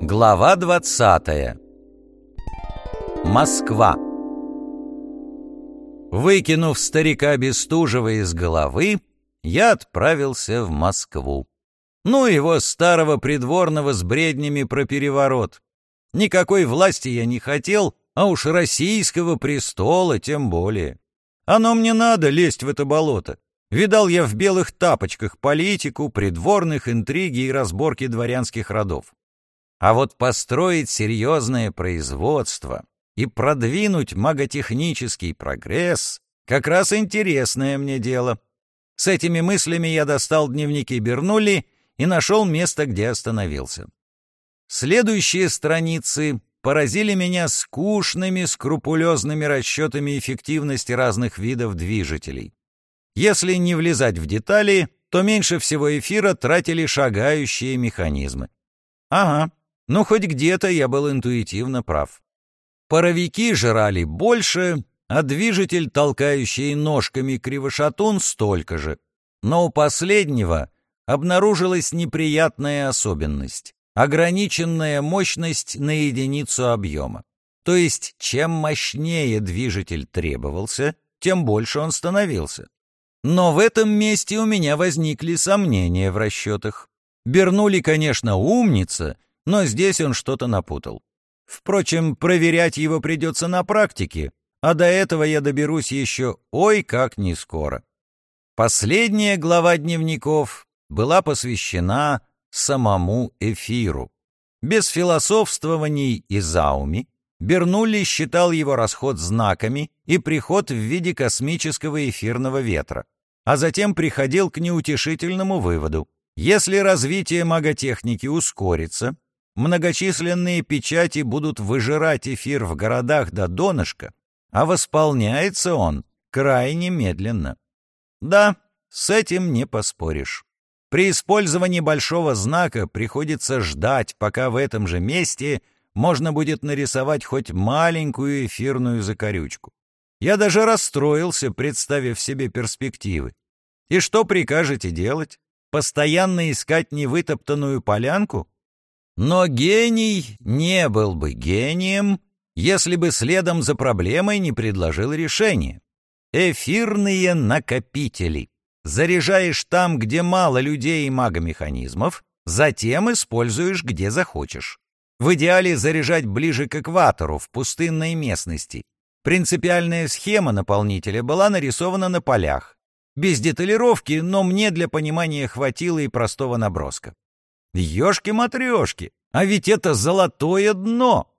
Глава 20. Москва. Выкинув старика Бестужева из головы, я отправился в Москву. Ну, его старого придворного с бреднями про переворот. Никакой власти я не хотел, а уж российского престола тем более. Оно мне надо лезть в это болото. Видал я в белых тапочках политику, придворных, интриги и разборки дворянских родов. А вот построить серьезное производство и продвинуть маготехнический прогресс — как раз интересное мне дело. С этими мыслями я достал дневники Бернулли и нашел место, где остановился. Следующие страницы поразили меня скучными, скрупулезными расчетами эффективности разных видов движителей. Если не влезать в детали, то меньше всего эфира тратили шагающие механизмы. Ага, ну хоть где-то я был интуитивно прав. Паровики жрали больше, а движитель, толкающий ножками кривошатун, столько же. Но у последнего обнаружилась неприятная особенность — ограниченная мощность на единицу объема. То есть, чем мощнее движитель требовался, тем больше он становился. Но в этом месте у меня возникли сомнения в расчетах. Бернули, конечно, умница, но здесь он что-то напутал. Впрочем, проверять его придется на практике, а до этого я доберусь еще ой как не скоро. Последняя глава дневников была посвящена самому эфиру. Без философствований и зауми Бернулли считал его расход знаками и приход в виде космического эфирного ветра, а затем приходил к неутешительному выводу. Если развитие маготехники ускорится, многочисленные печати будут выжирать эфир в городах до донышка, а восполняется он крайне медленно. Да, с этим не поспоришь. При использовании большого знака приходится ждать, пока в этом же месте – можно будет нарисовать хоть маленькую эфирную закорючку. Я даже расстроился, представив себе перспективы. И что прикажете делать? Постоянно искать невытоптанную полянку? Но гений не был бы гением, если бы следом за проблемой не предложил решение. Эфирные накопители. Заряжаешь там, где мало людей и магомеханизмов, затем используешь, где захочешь. В идеале заряжать ближе к экватору, в пустынной местности. Принципиальная схема наполнителя была нарисована на полях. Без деталировки, но мне для понимания хватило и простого наброска. Ёшки-матрёшки, а ведь это золотое дно!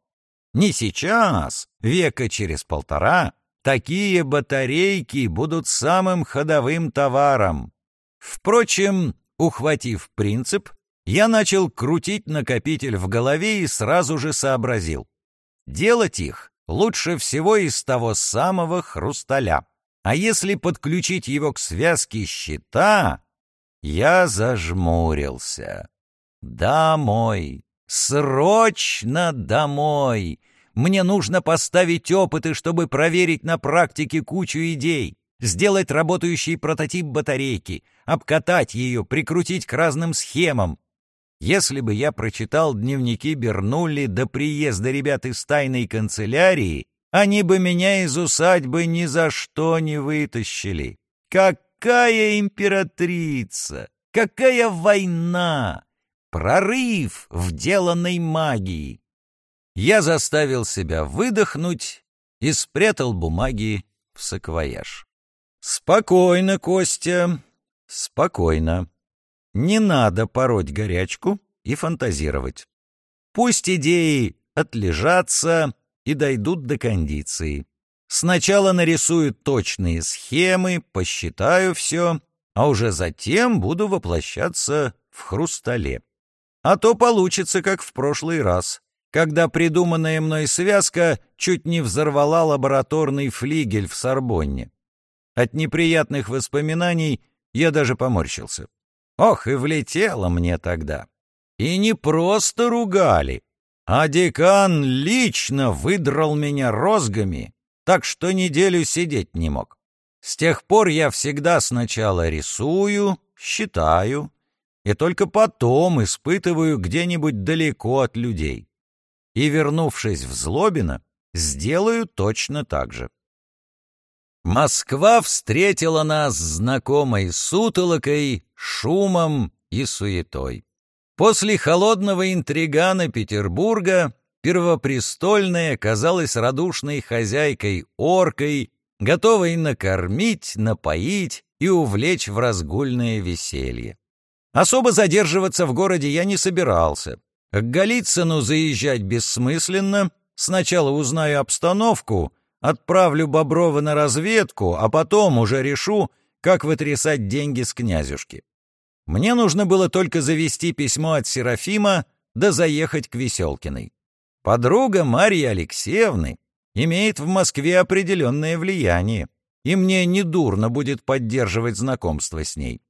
Не сейчас, века через полтора, такие батарейки будут самым ходовым товаром. Впрочем, ухватив принцип, я начал крутить накопитель в голове и сразу же сообразил. Делать их лучше всего из того самого хрусталя. А если подключить его к связке щита, я зажмурился. Домой! Срочно домой! Мне нужно поставить опыты, чтобы проверить на практике кучу идей, сделать работающий прототип батарейки, обкатать ее, прикрутить к разным схемам, если бы я прочитал дневники Бернулли до приезда ребят из тайной канцелярии, они бы меня из усадьбы ни за что не вытащили. Какая императрица! Какая война! Прорыв в деланной магии! Я заставил себя выдохнуть и спрятал бумаги в саквояж. «Спокойно, Костя, спокойно. Не надо пороть горячку и фантазировать. Пусть идеи отлежатся и дойдут до кондиции. Сначала нарисую точные схемы, посчитаю все, а уже затем буду воплощаться в хрустале. А то получится, как в прошлый раз, когда придуманная мной связка чуть не взорвала лабораторный флигель в Сорбонне. От неприятных воспоминаний я даже поморщился. Ох, и влетело мне тогда. И не просто ругали, а декан лично выдрал меня розгами, так что неделю сидеть не мог. С тех пор я всегда сначала рисую, считаю, и только потом испытываю где-нибудь далеко от людей. И, вернувшись в Злобино, сделаю точно так же. Москва встретила нас знакомой сутолокой, шумом и суетой. После холодного интригана Петербурга первопрестольная казалась радушной хозяйкой-оркой, готовой накормить, напоить и увлечь в разгульное веселье. Особо задерживаться в городе я не собирался. К Голицыну заезжать бессмысленно, сначала узнаю обстановку, отправлю Боброва на разведку, а потом уже решу, как вытрясать деньги с князюшки. Мне нужно было только завести письмо от Серафима да заехать к Веселкиной. Подруга Марьи Алексеевны имеет в Москве определенное влияние, и мне недурно будет поддерживать знакомство с ней.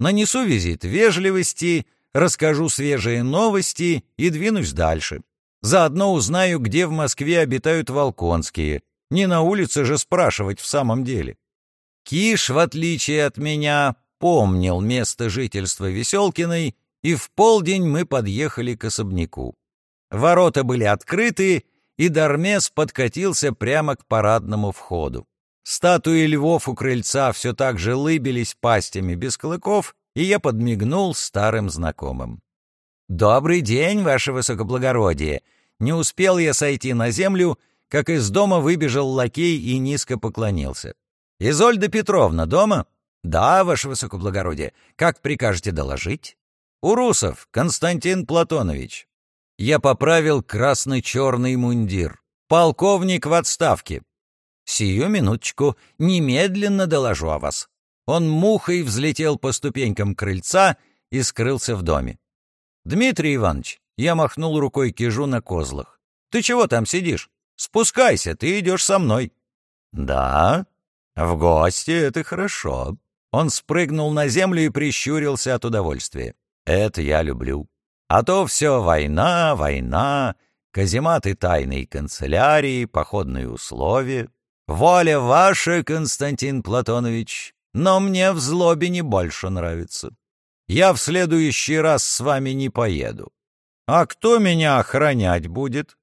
Нанесу визит вежливости, расскажу свежие новости и двинусь дальше. Заодно узнаю, где в Москве обитают Волконские. Не на улице же спрашивать в самом деле. Киш, в отличие от меня, помнил место жительства Веселкиной, и в полдень мы подъехали к особняку. Ворота были открыты, и Дармес подкатился прямо к парадному входу. Статуи львов у крыльца все так же лыбились пастями без клыков, и я подмигнул старым знакомым. «Добрый день, ваше высокоблагородие!» Не успел я сойти на землю, как из дома выбежал лакей и низко поклонился. «Изольда Петровна дома?» «Да, ваше высокоблагородие. Как прикажете доложить?» «Урусов Константин Платонович». Я поправил красно-черный мундир. «Полковник в отставке». «Сию минуточку. Немедленно доложу о вас». Он мухой взлетел по ступенькам крыльца и скрылся в доме. «Дмитрий Иванович», — я махнул рукой кижу на козлах, — «ты чего там сидишь? Спускайся, ты идешь со мной». «Да, в гости это хорошо. Он спрыгнул на землю и прищурился от удовольствия. «Это я люблю. А то все война, война, казематы тайной канцелярии, походные условия. Воля ваша, Константин Платонович, но мне в злобе не больше нравится. Я в следующий раз с вами не поеду. А кто меня охранять будет?»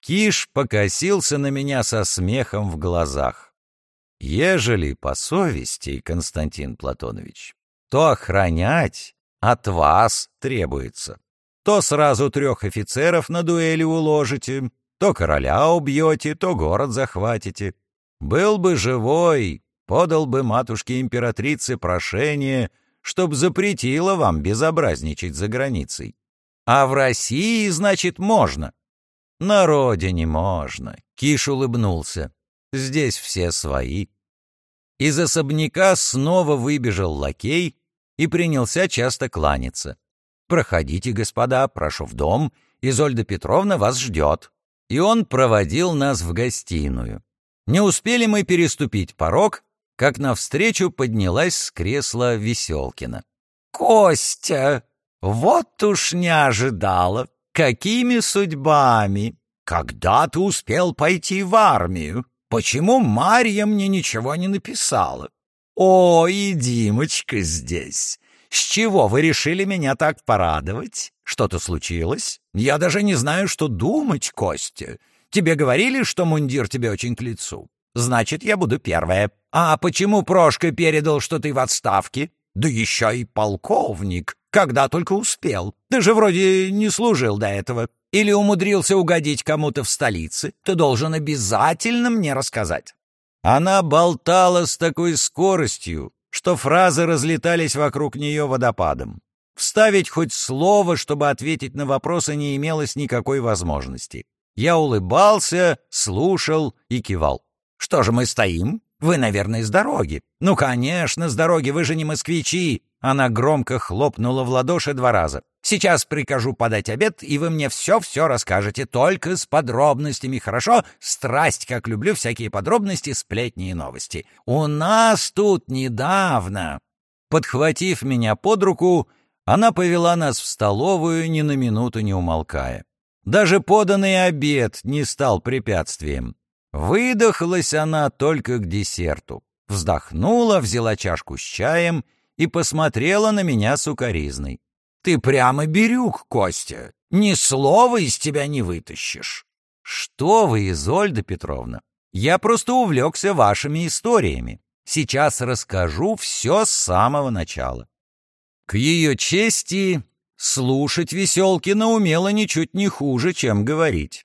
Киш покосился на меня со смехом в глазах. Ежели по совести, Константин Платонович, то охранять от вас требуется. То сразу трех офицеров на дуэли уложите, то короля убьете, то город захватите. Был бы живой, подал бы матушке-императрице прошение, чтоб запретила вам безобразничать за границей. А в России, значит, можно. На родине можно. Киш улыбнулся. Здесь все свои. Из особняка снова выбежал лакей и принялся часто кланяться. «Проходите, господа, прошу в дом, Изольда Петровна вас ждет». И он проводил нас в гостиную. Не успели мы переступить порог, как навстречу поднялась с кресла Веселкина. «Костя, вот уж не ожидала! Какими судьбами! Когда ты успел пойти в армию? Почему Марья мне ничего не написала? О, и Димочка здесь. С чего вы решили меня так порадовать? Что-то случилось? Я даже не знаю, что думать, Костя. Тебе говорили, что мундир тебе очень к лицу? Значит, я буду первая. А почему Прошка передал, что ты в отставке? Да еще и полковник. Когда только успел. Ты же вроде не служил до этого или умудрился угодить кому-то в столице, ты должен обязательно мне рассказать». Она болтала с такой скоростью, что фразы разлетались вокруг нее водопадом. Вставить хоть слово, чтобы ответить на вопросы, не имелось никакой возможности. Я улыбался, слушал и кивал. «Что же мы стоим? Вы, наверное, с дороги». «Ну, конечно, с дороги, вы же не москвичи. Она громко хлопнула в ладоши два раза. «Сейчас прикажу подать обед, и вы мне все-все расскажете, только с подробностями, хорошо? Страсть, как люблю всякие подробности, сплетни и новости. У нас тут недавно...» Подхватив меня под руку, она повела нас в столовую, ни на минуту не умолкая. Даже поданный обед не стал препятствием. Выдохлась она только к десерту. Вздохнула, взяла чашку с чаем — и посмотрела на меня сукоризной. Ты прямо берюк, Костя. Ни слова из тебя не вытащишь. Что вы, Изольда Петровна? Я просто увлекся вашими историями. Сейчас расскажу все с самого начала. К ее чести, слушать Веселкина умела ничуть не хуже, чем говорить.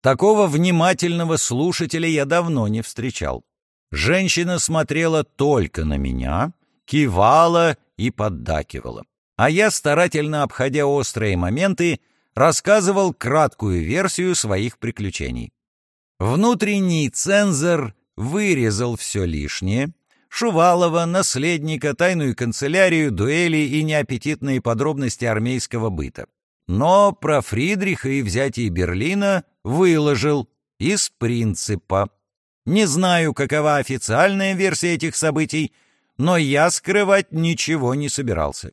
Такого внимательного слушателя я давно не встречал. Женщина смотрела только на меня, кивала и поддакивала. А я, старательно обходя острые моменты, рассказывал краткую версию своих приключений. Внутренний цензор вырезал все лишнее, Шувалова, наследника, тайную канцелярию, дуэли и неаппетитные подробности армейского быта. Но про Фридриха и взятие Берлина выложил из принципа. Не знаю, какова официальная версия этих событий, но я скрывать ничего не собирался.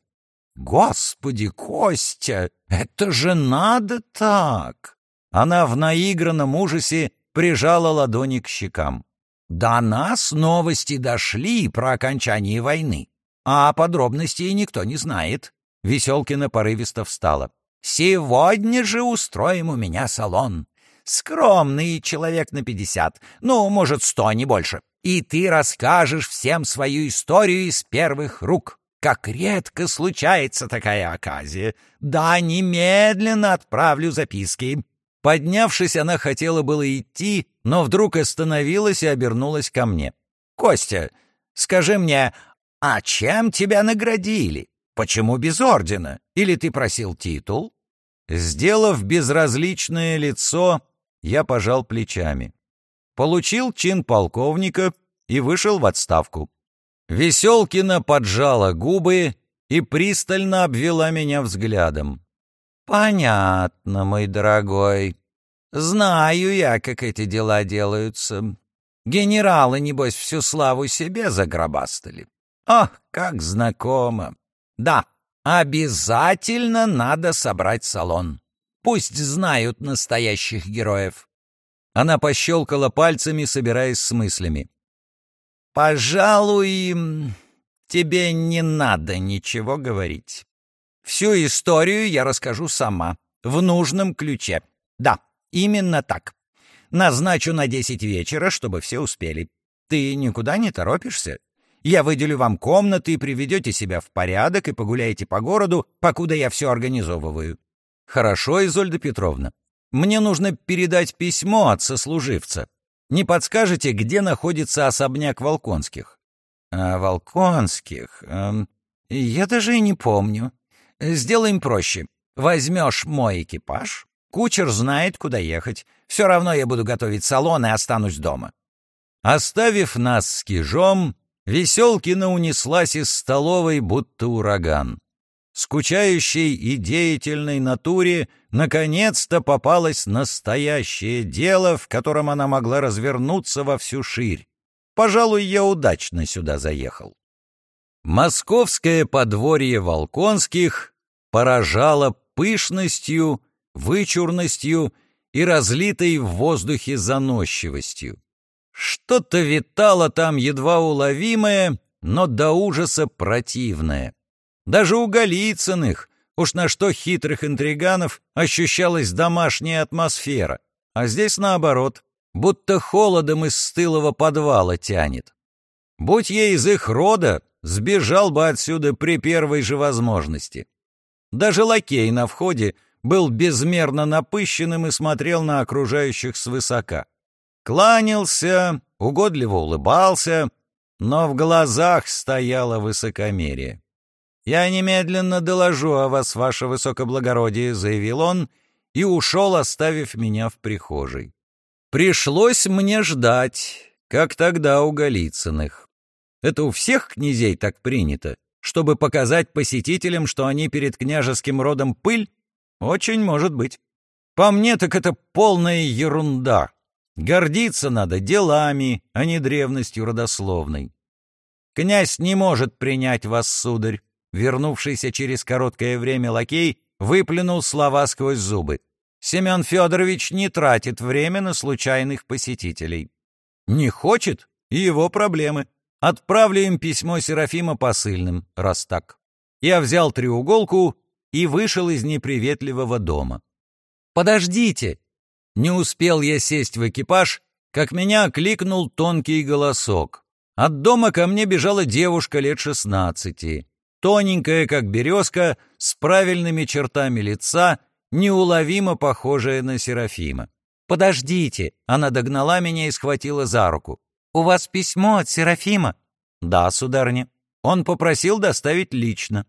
«Господи, Костя, это же надо так!» Она в наигранном ужасе прижала ладони к щекам. До нас новости дошли про окончание войны, а подробностей никто не знает. Веселкина порывисто встала. «Сегодня же устроим у меня салон. Скромный человек на пятьдесят, ну, может, сто, не больше. И ты расскажешь всем свою историю из первых рук. Как редко случается такая оказия. Да, немедленно отправлю записки. Поднявшись, она хотела было идти, но вдруг остановилась и обернулась ко мне. «Костя, скажи мне, а чем тебя наградили? Почему без ордена? Или ты просил титул?» Сделав безразличное лицо, я пожал плечами. Получил чин полковника и вышел в отставку. Веселкина поджала губы и пристально обвела меня взглядом. «Понятно, мой дорогой. Знаю я, как эти дела делаются. Генералы, небось, всю славу себе загробастали. Ох, как знакомо. Да, обязательно надо собрать салон. Пусть знают настоящих героев». Она пощелкала пальцами, собираясь с мыслями. «Пожалуй, тебе не надо ничего говорить. Всю историю я расскажу сама, в нужном ключе. Да, именно так. Назначу на десять вечера, чтобы все успели. Ты никуда не торопишься? Я выделю вам комнаты, приведете себя в порядок и погуляете по городу, покуда я все организовываю. Хорошо, Изольда Петровна. Мне нужно передать письмо от сослуживца. Не подскажете, где находится особняк Волконских? А, Волконских? Эм, я даже и не помню. Сделаем проще. Возьмешь мой экипаж, кучер знает, куда ехать. Все равно я буду готовить салон и останусь дома». Оставив нас с Кижом, Веселкина унеслась из столовой, будто ураган. Скучающей и деятельной натуре наконец-то попалось настоящее дело, в котором она могла развернуться во всю ширь. Пожалуй, я удачно сюда заехал. Московское подворье Волконских поражала пышностью, вычурностью и разлитой в воздухе заносчивостью. Что-то витало там едва уловимое, но до ужаса противное. Даже у Голицыных, уж на что хитрых интриганов, ощущалась домашняя атмосфера, а здесь наоборот, будто холодом из стылого подвала тянет. Будь ей из их рода, сбежал бы отсюда при первой же возможности. Даже лакей на входе был безмерно напыщенным и смотрел на окружающих свысока. Кланялся, угодливо улыбался, но в глазах стояло высокомерие. «Я немедленно доложу о вас, ваше высокоблагородие», — заявил он, и ушел, оставив меня в прихожей. Пришлось мне ждать, как тогда у Голицыных. Это у всех князей так принято чтобы показать посетителям, что они перед княжеским родом пыль? Очень может быть. По мне так это полная ерунда. Гордиться надо делами, а не древностью родословной. Князь не может принять вас, сударь. Вернувшийся через короткое время лакей выплюнул слова сквозь зубы. Семен Федорович не тратит время на случайных посетителей. Не хочет — его проблемы. Отправлю им письмо Серафима посыльным, раз так. Я взял треуголку и вышел из неприветливого дома. «Подождите!» Не успел я сесть в экипаж, как меня окликнул тонкий голосок. От дома ко мне бежала девушка лет шестнадцати, тоненькая, как березка, с правильными чертами лица, неуловимо похожая на Серафима. «Подождите!» — она догнала меня и схватила за руку. «У вас письмо от Серафима?» «Да, сударыня. Он попросил доставить лично».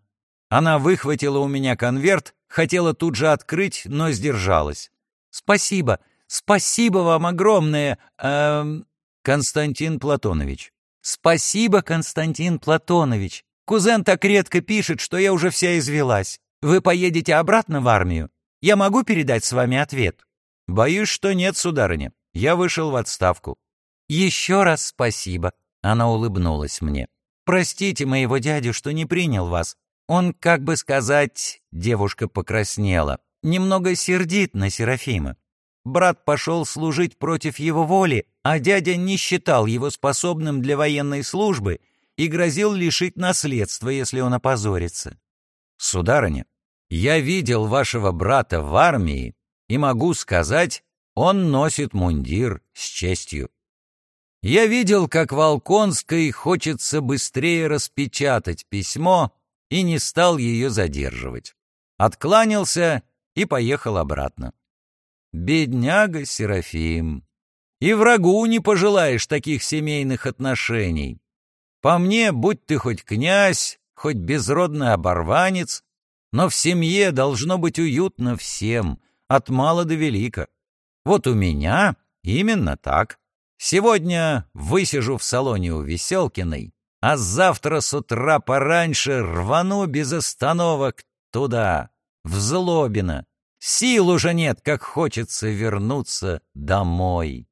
Она выхватила у меня конверт, хотела тут же открыть, но сдержалась. «Спасибо, спасибо вам огромное, эм...» Константин Платонович. «Спасибо, Константин Платонович. Кузен так редко пишет, что я уже вся извелась. Вы поедете обратно в армию? Я могу передать с вами ответ?» «Боюсь, что нет, сударыня. Я вышел в отставку». «Еще раз спасибо», — она улыбнулась мне. «Простите моего дядю, что не принял вас. Он, как бы сказать...» — девушка покраснела. «Немного сердит на Серафима. Брат пошел служить против его воли, а дядя не считал его способным для военной службы и грозил лишить наследства, если он опозорится. Сударыня, я видел вашего брата в армии и могу сказать, он носит мундир с честью. Я видел, как Волконской хочется быстрее распечатать письмо и не стал ее задерживать. Откланялся и поехал обратно. Бедняга Серафим. И врагу не пожелаешь таких семейных отношений. По мне, будь ты хоть князь, хоть безродный оборванец, но в семье должно быть уютно всем, от мала до велика. Вот у меня именно так. Сегодня высижу в салоне у Веселкиной, а завтра с утра пораньше рвану без остановок туда, в Злобино. Сил уже нет, как хочется вернуться домой.